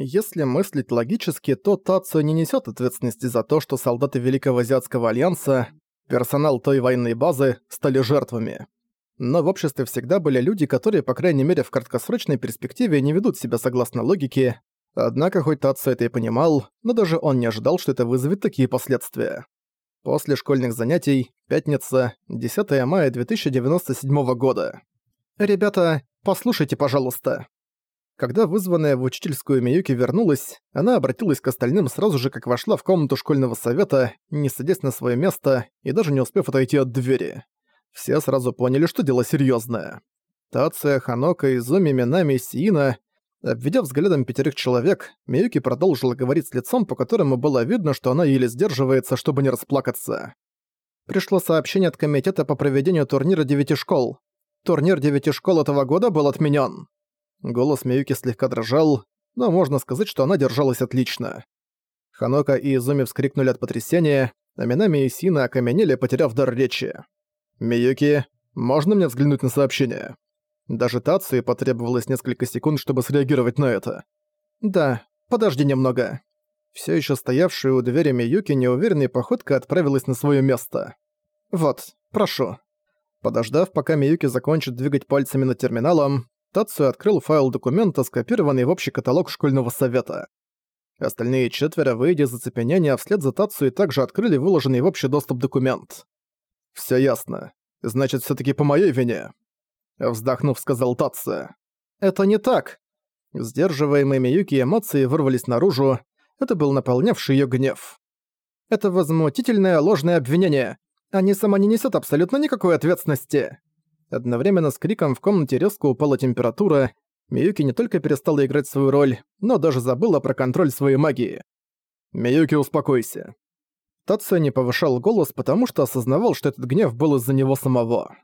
Если мыслить логически, то Тацию не несет ответственности за то, что солдаты Великого Азиатского Альянса, персонал той военной базы, стали жертвами. Но в обществе всегда были люди, которые, по крайней мере, в краткосрочной перспективе не ведут себя согласно логике, однако хоть Тацию это и понимал, но даже он не ожидал, что это вызовет такие последствия. После школьных занятий, пятница, 10 мая 2097 года. «Ребята, послушайте, пожалуйста». Когда вызванная в учительскую Миюки вернулась, она обратилась к остальным сразу же, как вошла в комнату школьного совета, не садясь на свое место и даже не успев отойти от двери. Все сразу поняли, что дело серьезное. Тация, Ханока, Изуми, Минами, Сиина Обведя взглядом пятерых человек, Миюки продолжила говорить с лицом, по которому было видно, что она еле сдерживается, чтобы не расплакаться. Пришло сообщение от комитета по проведению турнира девяти школ. Турнир девяти школ этого года был отменен. Голос Миюки слегка дрожал, но можно сказать, что она держалась отлично. Ханока и Изуми вскрикнули от потрясения, а Минами и Сина окаменели, потеряв дар речи. «Миюки, можно мне взглянуть на сообщение?» Даже Тации потребовалось несколько секунд, чтобы среагировать на это. «Да, подожди немного». Все еще стоявшая у двери Миюки неуверенной походкой отправилась на свое место. «Вот, прошу». Подождав, пока Миюки закончит двигать пальцами над терминалом, Тацию открыл файл документа, скопированный в общий каталог школьного совета. Остальные четверо, выйдя из оцепенения, вслед за Тацию также открыли выложенный в общий доступ документ. Все ясно. Значит, все таки по моей вине. Вздохнув, сказал Татса. «Это не так!» Сдерживаемые Миюки эмоции вырвались наружу. Это был наполнявший ее гнев. «Это возмутительное ложное обвинение. Они сама не несет абсолютно никакой ответственности!» Одновременно с криком в комнате резко упала температура. Миюки не только перестала играть свою роль, но даже забыла про контроль своей магии. «Миюки, успокойся». Татсо не повышал голос, потому что осознавал, что этот гнев был из-за него самого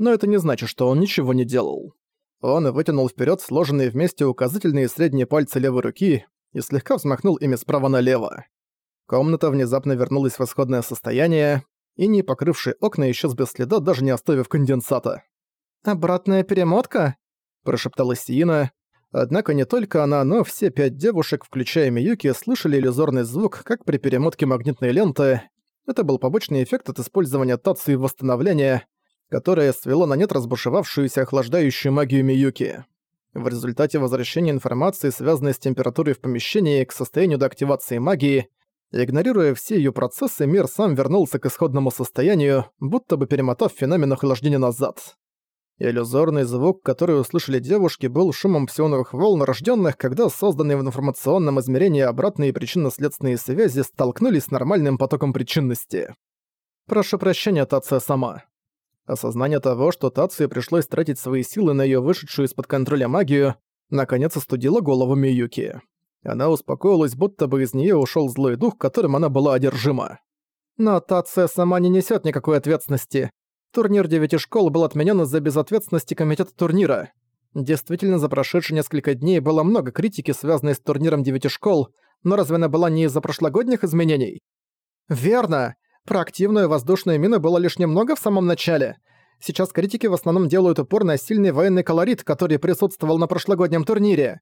но это не значит, что он ничего не делал. Он вытянул вперед сложенные вместе указательные и средние пальцы левой руки и слегка взмахнул ими справа налево. Комната внезапно вернулась в исходное состояние, и не покрывший окна исчез без следа, даже не оставив конденсата. «Обратная перемотка?» – прошептала Сиина. Однако не только она, но все пять девушек, включая Миюки, слышали иллюзорный звук, как при перемотке магнитной ленты. Это был побочный эффект от использования тации восстановления – которое свело на нет разбушевавшуюся охлаждающую магию Миюки. В результате возвращения информации, связанной с температурой в помещении, к состоянию до активации магии, игнорируя все ее процессы, мир сам вернулся к исходному состоянию, будто бы перемотав феномен охлаждения назад. Иллюзорный звук, который услышали девушки, был шумом псионовых волн, рожденных, когда созданные в информационном измерении обратные причинно-следственные связи столкнулись с нормальным потоком причинности. Прошу прощения, Тация сама. Осознание того, что Тации пришлось тратить свои силы на её вышедшую из-под контроля магию, наконец остудило голову Миюки. Она успокоилась, будто бы из неё ушёл злой дух, которым она была одержима. Но Тация сама не несёт никакой ответственности. Турнир девяти школ был отменён из-за безответственности комитета турнира. Действительно, за прошедшие несколько дней было много критики, связанной с турниром девяти школ, но разве она была не из-за прошлогодних изменений? Верно! Про активную воздушную мину было лишь немного в самом начале. Сейчас критики в основном делают упор на сильный военный колорит, который присутствовал на прошлогоднем турнире.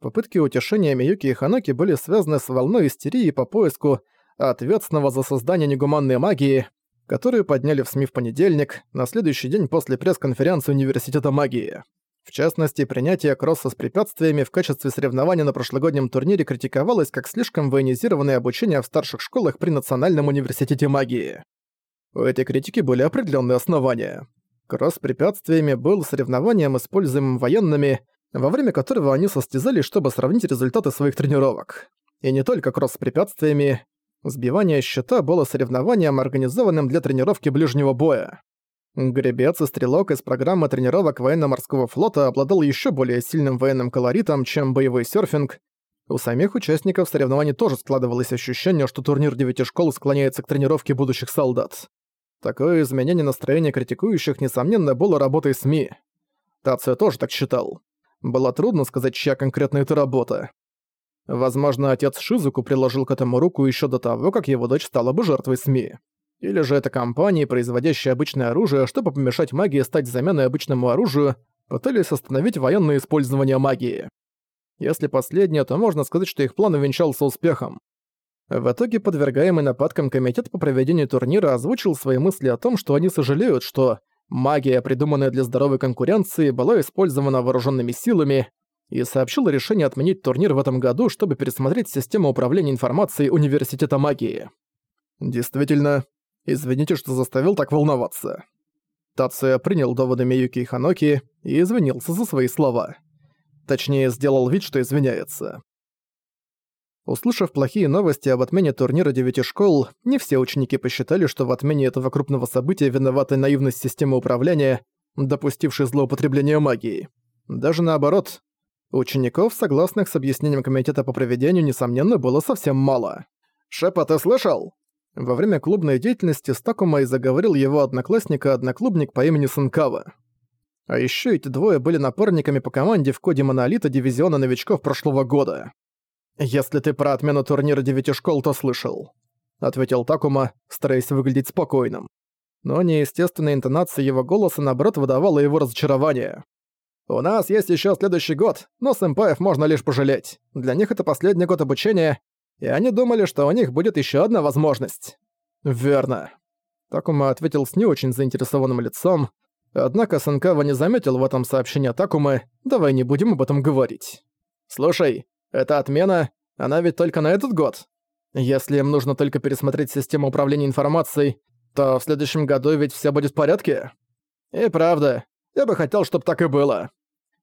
Попытки утешения Миюки и Ханоки были связаны с волной истерии по поиску ответственного за создание негуманной магии, которую подняли в СМИ в понедельник, на следующий день после пресс-конференции Университета магии. В частности, принятие кросса с препятствиями в качестве соревнования на прошлогоднем турнире критиковалось как слишком военизированное обучение в старших школах при Национальном университете магии. У этой критики были определенные основания. Кросс с препятствиями был соревнованием, используемым военными, во время которого они состязались, чтобы сравнить результаты своих тренировок. И не только кросс с препятствиями. Сбивание щита было соревнованием, организованным для тренировки ближнего боя. Гребец и стрелок из программы тренировок военно-морского флота обладал еще более сильным военным колоритом, чем боевой серфинг. У самих участников соревнований тоже складывалось ощущение, что турнир девяти школ склоняется к тренировке будущих солдат. Такое изменение настроения критикующих, несомненно, было работой СМИ. Тацио тоже так считал. Было трудно сказать, чья конкретно эта работа. Возможно, отец Шизуку приложил к этому руку еще до того, как его дочь стала бы жертвой СМИ. Или же это компании, производящие обычное оружие, чтобы помешать магии стать заменой обычному оружию, пытались остановить военное использование магии. Если последнее, то можно сказать, что их план увенчался успехом. В итоге подвергаемый нападкам комитет по проведению турнира озвучил свои мысли о том, что они сожалеют, что магия, придуманная для здоровой конкуренции, была использована вооруженными силами, и сообщил решение отменить турнир в этом году, чтобы пересмотреть систему управления информацией Университета магии. Действительно, извините, что заставил так волноваться. Тация принял доводы Миюки и Ханоки и извинился за свои слова. Точнее, сделал вид, что извиняется. Услышав плохие новости об отмене турнира девяти школ, не все ученики посчитали, что в отмене этого крупного события виновата наивность системы управления, допустившей злоупотребление магией. Даже наоборот, учеников, согласных с объяснением комитета по проведению, несомненно, было совсем мало. «Шепа, ты слышал?» Во время клубной деятельности с Такумой заговорил его одноклассник и одноклубник по имени Санкава. А еще эти двое были напарниками по команде в коде Монолита дивизиона новичков прошлого года. «Если ты про отмену турнира девяти школ, то слышал», — ответил Такума, стараясь выглядеть спокойным. Но неестественная интонация его голоса, наоборот, выдавала его разочарование. «У нас есть еще следующий год, но сэмпаев можно лишь пожалеть. Для них это последний год обучения, и они думали, что у них будет еще одна возможность». «Верно». Такума ответил с не очень заинтересованным лицом, однако Санкава не заметил в этом сообщении Такумы, давай не будем об этом говорить. «Слушай, эта отмена, она ведь только на этот год. Если им нужно только пересмотреть систему управления информацией, то в следующем году ведь все будет в порядке. И правда, я бы хотел, чтобы так и было.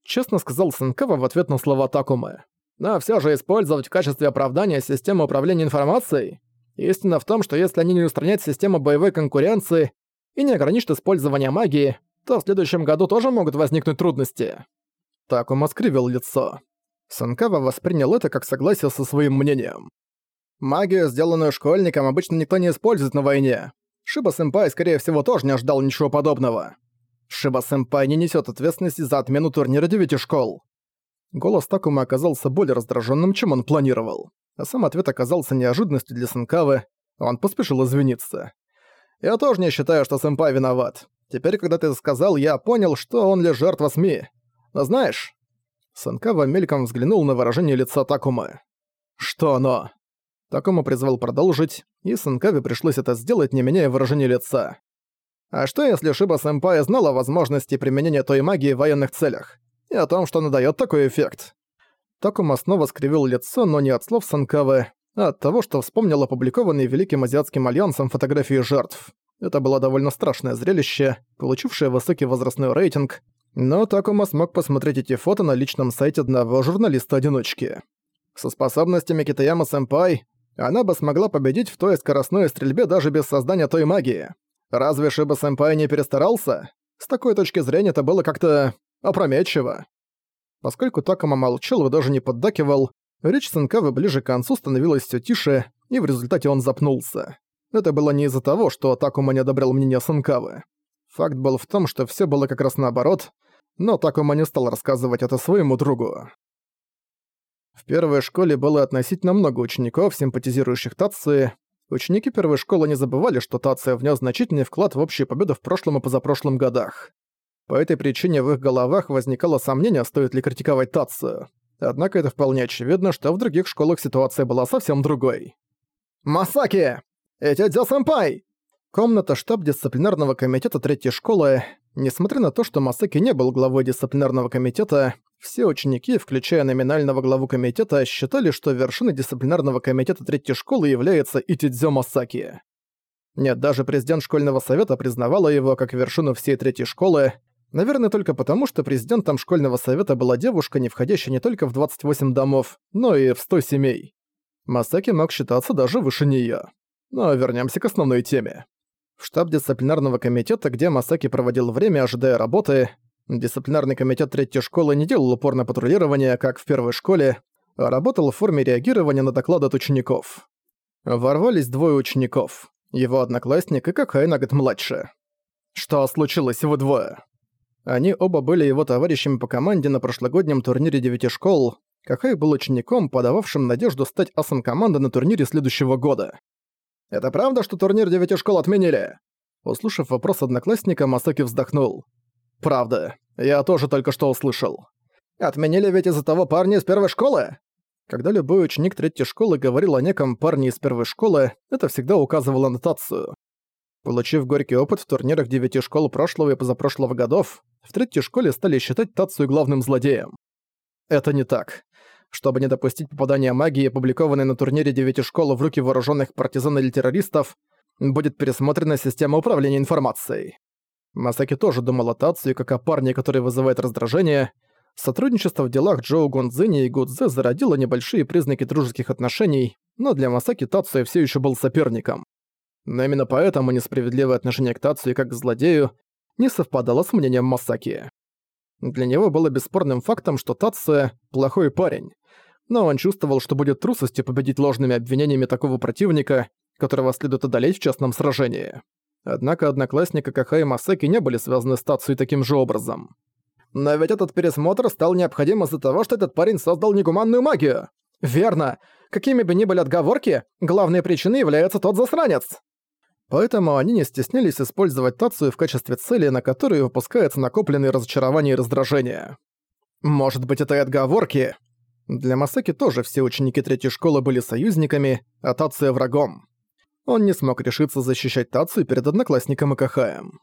Честно сказал Сенкава в ответ на слова Такумы. Но все же использовать в качестве оправдания систему управления информацией. Истина в том, что если они не устранят систему боевой конкуренции и не ограничат использование магии, то в следующем году тоже могут возникнуть трудности. Такума скривил лицо. Санкава воспринял это как согласие со своим мнением. Магию, сделанную школьником, обычно никто не использует на войне. Шиба-сэмпай, скорее всего, тоже не ожидал ничего подобного. Шиба-сэмпай не несет ответственности за отмену турнира девяти школ. Голос Такума оказался более раздраженным, чем он планировал. А сам ответ оказался неожиданностью для Санкавы, он поспешил извиниться. «Я тоже не считаю, что сэмпай виноват. Теперь, когда ты сказал, я понял, что он лишь жертва СМИ. Но знаешь, Санкава мельком взглянул на выражение лица Такумы. «Что оно?» Такума призвал продолжить, и Санкаве пришлось это сделать, не меняя выражения лица. А что если Шиба-сэмпай знала о возможности применения той магии в военных целях? И о том, что она даёт такой эффект? Такума снова скривил лицо, но не от слов Санкавы, а от того, что вспомнил опубликованные Великим Азиатским Альянсом фотографии жертв. Это было довольно страшное зрелище, получившее высокий возрастной рейтинг, но Такума смог посмотреть эти фото на личном сайте одного журналиста-одиночки. Со способностями Китаяма-сэмпай она бы смогла победить в той скоростной стрельбе даже без создания той магии. Разве Шиба-сэмпай не перестарался? С такой точки зрения это было как-то опрометчиво. Поскольку Такума молчал и даже не поддакивал, речь Сэнкавы ближе к концу становилась все тише, и в результате он запнулся. Это было не из-за того, что Такума не одобрял мнение Сэнкавы. Факт был в том, что все было как раз наоборот, но Такума не стал рассказывать это своему другу. В первой школе было относительно много учеников, симпатизирующих Тации. Ученики первой школы не забывали, что Тация внес значительный вклад в общую победу в прошлом и позапрошлом годах. По этой причине в их головах возникало сомнение, стоит ли критиковать Тацию. Однако это вполне очевидно, что в других школах ситуация была совсем другой. «Масаки! Эти дядя-сэмпай!» Комната штаб дисциплинарного комитета третьей школы. Несмотря на то, что Масаки не был главой дисциплинарного комитета, все ученики, включая номинального главу комитета, считали, что вершиной дисциплинарного комитета третьей школы является Итидзё Масаки. Нет, даже президент школьного совета признавала его как вершину всей третьей школы, наверное, только потому, что президентом школьного совета была девушка, не входящая не только в 28 домов, но и в 100 семей. Масаки мог считаться даже выше неё. Но вернемся к основной теме. В штаб дисциплинарного комитета, где Масаки проводил время, ожидая работы, дисциплинарный комитет третьей школы не делал упор на патрулирование, как в первой школе, а работал в форме реагирования на доклады от учеников. Ворвались двое учеников. Его одноклассник и Какай на год младше. Что случилось, вы двое? Они оба были его товарищами по команде на прошлогоднем турнире девяти школ. Какай был учеником, подававшим надежду стать асом команды на турнире следующего года. «Это правда, что турнир девяти школ отменили?» Услышав вопрос одноклассника, Масаки вздохнул. «Правда. Я тоже только что услышал. Отменили ведь из-за того парня из первой школы? Когда любой ученик третьей школы говорил о неком парне из первой школы, это всегда указывало на Тацию. Получив горький опыт в турнирах девяти школ прошлого и позапрошлого годов, в третьей школе стали считать Тацию главным злодеем. Это не так. Чтобы не допустить попадания магии, опубликованной на турнире девяти школ в руки вооруженных партизан или террористов, будет пересмотрена система управления информацией. Масаки тоже думал о Тацию как о парне, который вызывает раздражение. Сотрудничество в делах Джоу Гонзини и Гудзе зародило небольшие признаки дружеских отношений, но для Масаки Тацуя все еще был соперником. Но именно поэтому несправедливое отношение к Тацуе как к злодею не совпадало с мнением Масаки. Для него было бесспорным фактом, что Тацуя – плохой парень, но он чувствовал, что будет трусостью победить ложными обвинениями такого противника, которого следует одолеть в частном сражении. Однако одноклассники Какаха и Масаки не были связаны с Тацуей таким же образом. Но ведь этот пересмотр стал необходим из-за того, что этот парень создал негуманную магию. Верно. Какими бы ни были отговорки, главной причиной является тот засранец. Поэтому они не стеснились использовать Тацию в качестве цели, на которую выпускаются накопленные разочарования и раздражения. Может быть, это и отговорки. Для Масаки тоже все ученики третьей школы были союзниками, а Тация врагом. Он не смог решиться защищать Тацию перед одноклассником и Кахаем.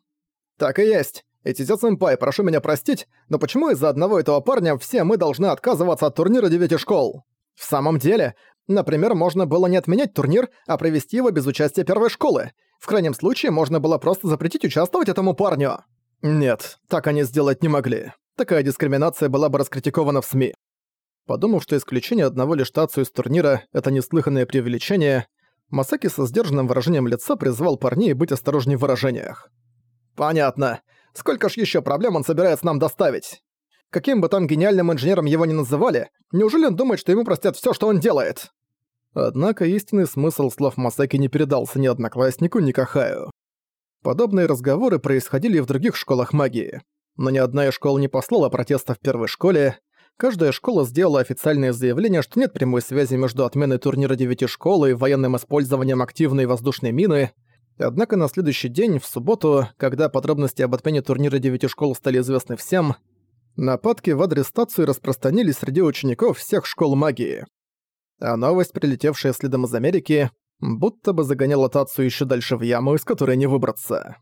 «Так и есть. Этизё-сэмпай, прошу меня простить, но почему из-за одного этого парня все мы должны отказываться от турнира девяти школ? В самом деле, например, можно было не отменять турнир, а провести его без участия первой школы. В крайнем случае, можно было просто запретить участвовать этому парню». Нет, так они сделать не могли. Такая дискриминация была бы раскритикована в СМИ. Подумав, что исключение одного лишь Тацию из турнира – это неслыханное преувеличение, Масаки со сдержанным выражением лица призвал парней быть осторожней в выражениях. «Понятно. Сколько ж еще проблем он собирается нам доставить? Каким бы там гениальным инженером его ни называли, неужели он думает, что ему простят все, что он делает?» Однако истинный смысл слов Масаки не передался ни однокласснику, ни Кахаю. Подобные разговоры происходили и в других школах магии. Но ни одна из школ не послала протеста в первой школе, Каждая школа сделала официальное заявление, что нет прямой связи между отменой турнира девяти школы и военным использованием активной воздушной мины. Однако на следующий день, в субботу, когда подробности об отмене турнира девяти школ стали известны всем, нападки в адрес стации распространились среди учеников всех школ магии. А новость, прилетевшая следом из Америки, будто бы загоняла Тацию еще дальше в яму, из которой не выбраться.